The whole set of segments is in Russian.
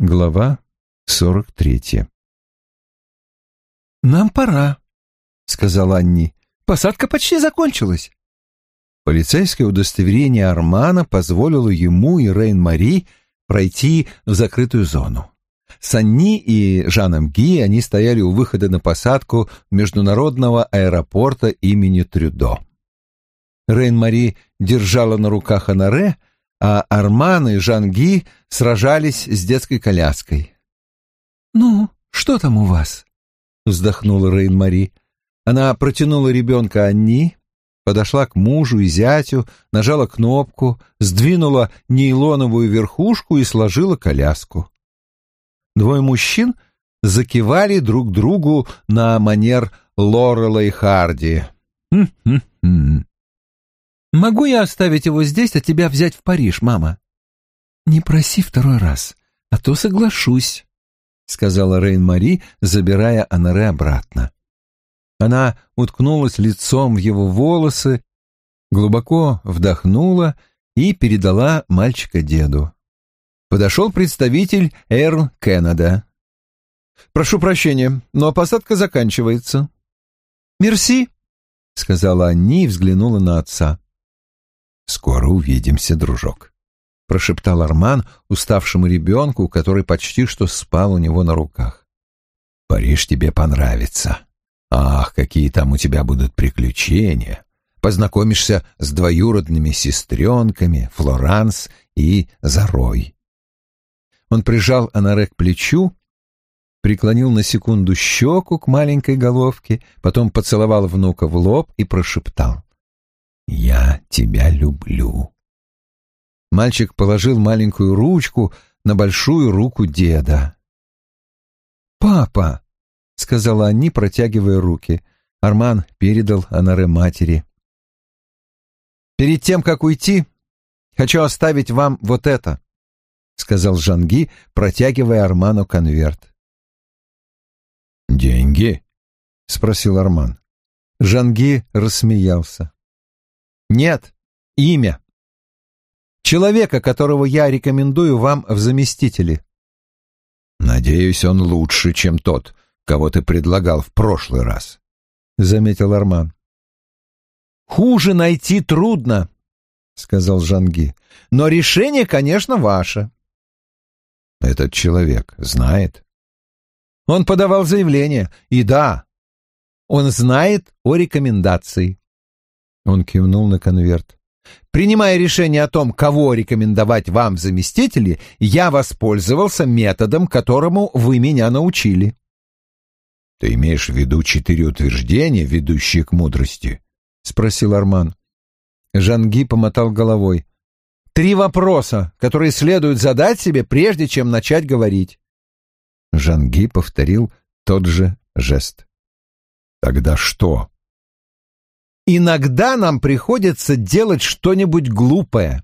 Глава сорок третья. «Нам пора», — сказала Анни. «Посадка почти закончилась». Полицейское удостоверение Армана позволило ему и Рейн-Мари пройти в закрытую зону. С Анни и Жаном Ги они стояли у выхода на посадку международного аэропорта имени Трюдо. Рейн-Мари держала на руках Анаре, а Арман и Жанги сражались с детской коляской. «Ну, что там у вас?» — вздохнула Рейн-Мари. Она протянула ребенка Анни, подошла к мужу и зятю, нажала кнопку, сдвинула нейлоновую верхушку и сложила коляску. Двое мужчин закивали друг другу на манер Лорела и Харди. «Хм-хм-хм», Могу я оставить его здесь, а тебя взять в Париж, мама? Не проси второй раз, а то соглашусь, сказала Рейн-Мари, забирая Анаре обратно. Она уткнулась лицом в его волосы, глубоко вдохнула и передала мальчика деду. Подошел представитель Эрн Кеннеда. «Прошу прощения, но посадка заканчивается». «Мерси», — сказала Анни и взглянула на отца. «Скоро увидимся, дружок», — прошептал Арман уставшему ребенку, который почти что спал у него на руках. «Париж тебе понравится. Ах, какие там у тебя будут приключения! Познакомишься с двоюродными сестренками Флоранс и Зарой». Он прижал Анаре к плечу, преклонил на секунду щеку к маленькой головке, потом поцеловал внука в лоб и прошептал. «Я тебя люблю». Мальчик положил маленькую ручку на большую руку деда. «Папа!» — сказала Анни, протягивая руки. Арман передал Анаре матери. «Перед тем, как уйти, хочу оставить вам вот это», — сказал Жанги, протягивая Арману конверт. «Деньги?» — спросил Арман. Жанги рассмеялся. Нет, имя. Человека, которого я рекомендую вам в заместители. Надеюсь, он лучше, чем тот, кого ты предлагал в прошлый раз, заметил Арман. Хуже найти трудно, сказал Жанги. Но решение, конечно, ваше. Этот человек знает. Он подавал заявление, и да, он знает о рекомендации. Он кивнул на конверт. Принимая решение о том, кого рекомендовать вам в заместители, я воспользовался методом, которому вы меня научили. Ты имеешь в виду четыре утверждения, ведущие к мудрости? спросил Арман. Жанги помотал головой. Три вопроса, которые следует задать себе, прежде чем начать говорить. Жанги повторил тот же жест. Тогда что? Иногда нам приходится делать что-нибудь глупое.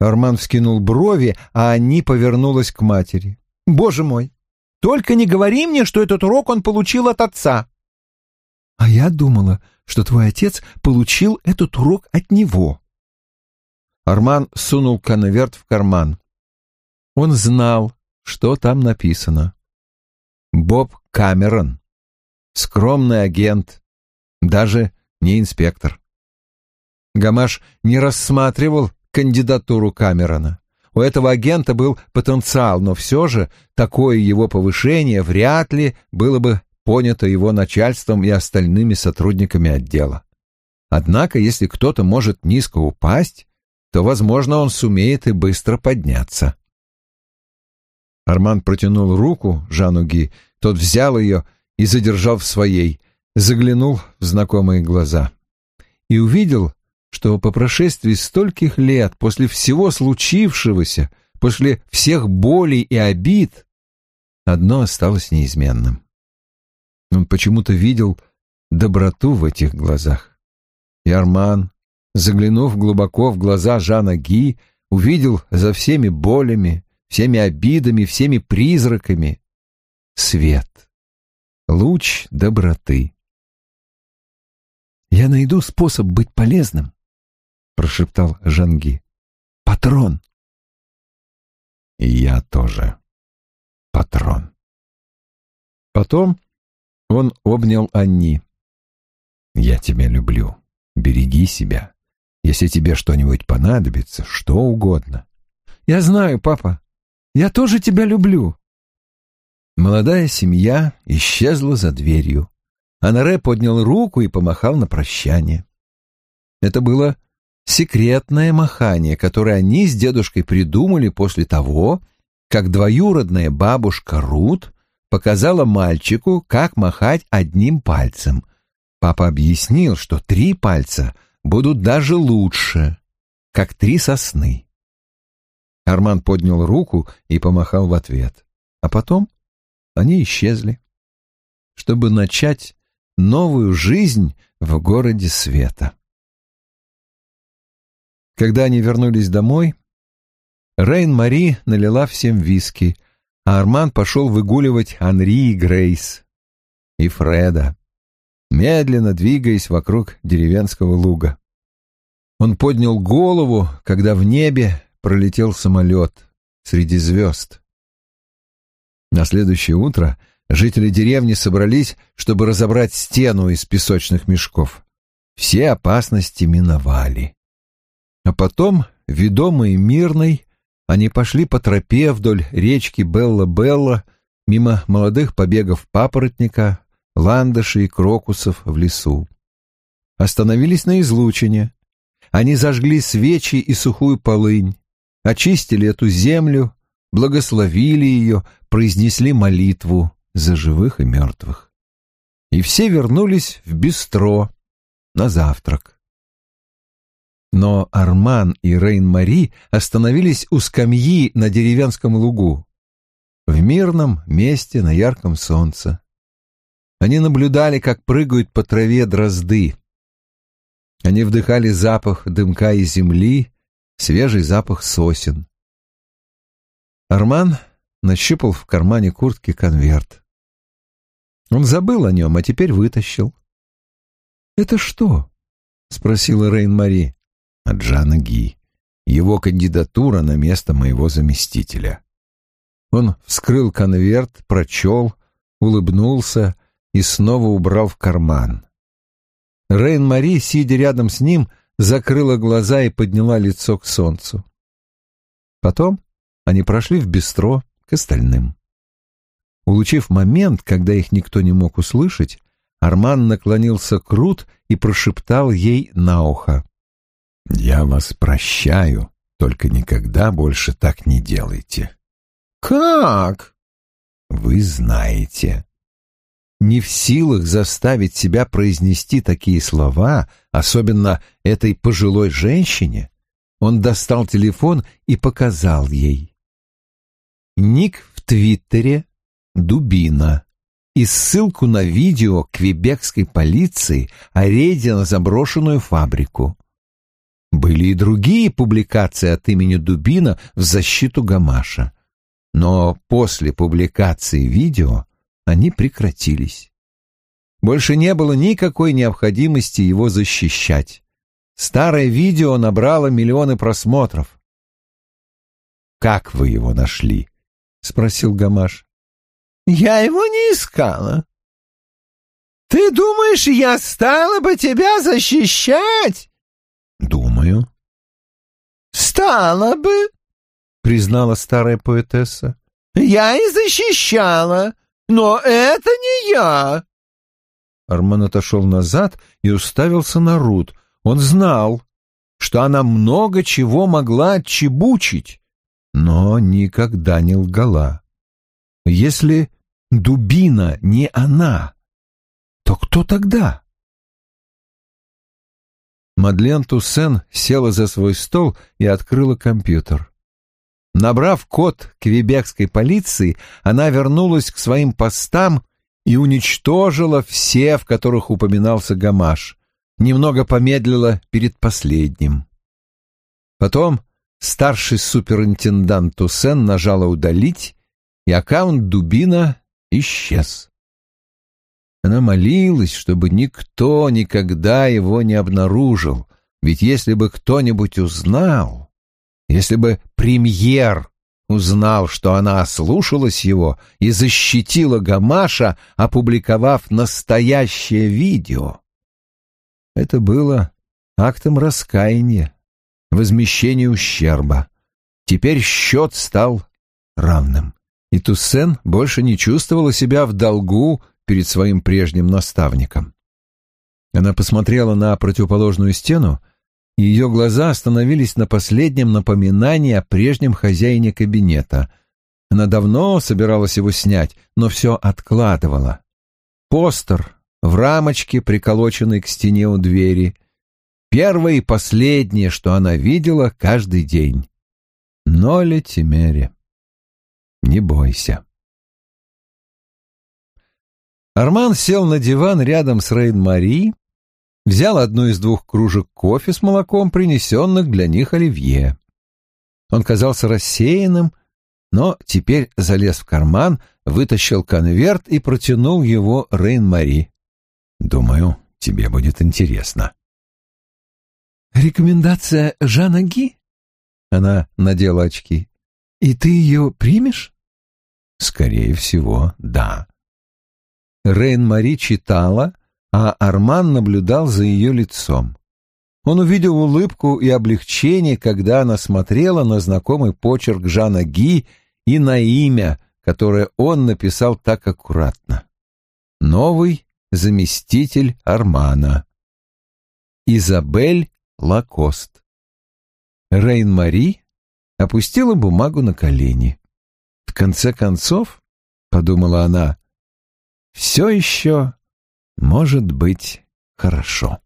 Арман вскинул брови, а Анни повернулась к матери. Боже мой, только не говори мне, что этот урок он получил от отца. А я думала, что твой отец получил этот урок от него. Арман сунул конверт в карман. Он знал, что там написано. Боб Камерон. Скромный агент. Даже не инспектор. Гамаш не рассматривал кандидатуру Камерона. У этого агента был потенциал, но все же такое его повышение вряд ли было бы понято его начальством и остальными сотрудниками отдела. Однако, если кто-то может низко упасть, то, возможно, он сумеет и быстро подняться. Арман протянул руку Жану Ги, тот взял ее и задержал в своей заглянул в знакомые глаза и увидел, что по прошествии стольких лет, после всего случившегося, после всех болей и обид, одно осталось неизменным. Он почему-то видел доброту в этих глазах. И Арман, заглянув глубоко в глаза Жана Ги, увидел за всеми болями, всеми обидами, всеми призраками свет, луч доброты. «Я найду способ быть полезным», — прошептал Жанги. «Патрон». «И я тоже», патрон. Потом он обнял Анни. «Я тебя люблю. Береги себя. Если тебе что-нибудь понадобится, что угодно». «Я знаю, папа. Я тоже тебя люблю». Молодая семья исчезла за дверью. Анаре поднял руку и помахал на прощание. Это было секретное махание, которое они с дедушкой придумали после того, как двоюродная бабушка Рут показала мальчику, как махать одним пальцем. Папа объяснил, что три пальца будут даже лучше, как три сосны. Арман поднял руку и помахал в ответ. А потом они исчезли, чтобы начать новую жизнь в городе света. Когда они вернулись домой, Рейн-Мари налила всем виски, а Арман пошел выгуливать Анри и Грейс и Фреда, медленно двигаясь вокруг деревенского луга. Он поднял голову, когда в небе пролетел самолет среди звезд. На следующее утро жители деревни собрались, чтобы разобрать стену из песочных мешков. Все опасности миновали. А потом, ведомые мирной, они пошли по тропе вдоль речки Белла-Белла, мимо молодых побегов папоротника, ландышей и крокусов в лесу. Остановились на излучине. Они зажгли свечи и сухую полынь, очистили эту землю, благословили ее, произнесли молитву за живых и мертвых. И все вернулись в бистро на завтрак. Но Арман и Рейн-Мари остановились у скамьи на деревенском лугу, в мирном месте на ярком солнце. Они наблюдали, как прыгают по траве дрозды. Они вдыхали запах дымка и земли, свежий запах сосен. Арман нащупал в кармане куртки конверт. Он забыл о нем, а теперь вытащил. «Это что?» — спросила Рейн-Мари от Жана Ги, его кандидатура на место моего заместителя. Он вскрыл конверт, прочел, улыбнулся и снова убрал в карман. Рейн-Мари, сидя рядом с ним, закрыла глаза и подняла лицо к солнцу. Потом они прошли в бистро к остальным. Улучив момент, когда их никто не мог услышать, Арман наклонился к Рут и прошептал ей на ухо. «Я вас прощаю, только никогда больше так не делайте». «Как?» «Вы знаете». Не в силах заставить себя произнести такие слова, особенно этой пожилой женщине, он достал телефон и показал ей. Ник в Твиттере «Дубина» и ссылку на видео квебекской полиции о рейде на заброшенную фабрику. Были и другие публикации от имени Дубина в защиту Гамаша. Но после публикации видео они прекратились. Больше не было никакой необходимости его защищать. Старое видео набрало миллионы просмотров. «Как вы его нашли?» — спросил Гамаш. «Я его не искала. Ты думаешь, я стала бы тебя защищать?» «Думаю». «Стала бы», — признала старая поэтесса. «Я и защищала, но это не я». Арман отошел назад и уставился на Рут. Он знал, что она много чего могла отчебучить, но никогда не лгала. Если дубина не она, то кто тогда? Мадлен Туссен села за свой стол и открыла компьютер. Набрав код квебекской полиции, она вернулась к своим постам и уничтожила все, в которых упоминался Гамаш. Немного помедлила перед последним. Потом старший суперинтендант Туссен нажала «Удалить», и аккаунт Дубина исчез. Она молилась, чтобы никто никогда его не обнаружил, ведь если бы кто-нибудь узнал, если бы премьер узнал, что она ослушалась его и защитила Гамаша, опубликовав настоящее видео. Это было актом раскаяния, возмещения ущерба. Теперь счет стал равным, и Туссен больше не чувствовала себя в долгу перед своим прежним наставником. Она посмотрела на противоположную стену, и ее глаза остановились на последнем напоминании о прежнем хозяине кабинета. Она давно собиралась его снять, но все откладывала. Постер в рамочке, приколоченной к стене у двери. Первое и последнее, что она видела каждый день. Ноли Тимери. Не бойся. Арман сел на диван рядом с Рейн-Мари, взял одну из двух кружек кофе с молоком, принесенных для них оливье. Он казался рассеянным, но теперь залез в карман, вытащил конверт и протянул его Рейн-Мари. «Думаю, тебе будет интересно». «Рекомендация Жана Ги?» Она надела очки. «И ты ее примешь?» «Скорее всего, да». Рейн-Мари читала, а Арман наблюдал за ее лицом. Он увидел улыбку и облегчение, когда она смотрела на знакомый почерк Жана Ги и на имя, которое он написал так аккуратно. Новый заместитель Армана. Изабель Лакост. Рейн-Мари опустила бумагу на колени. Конце концов, — подумала она, — все еще может быть хорошо.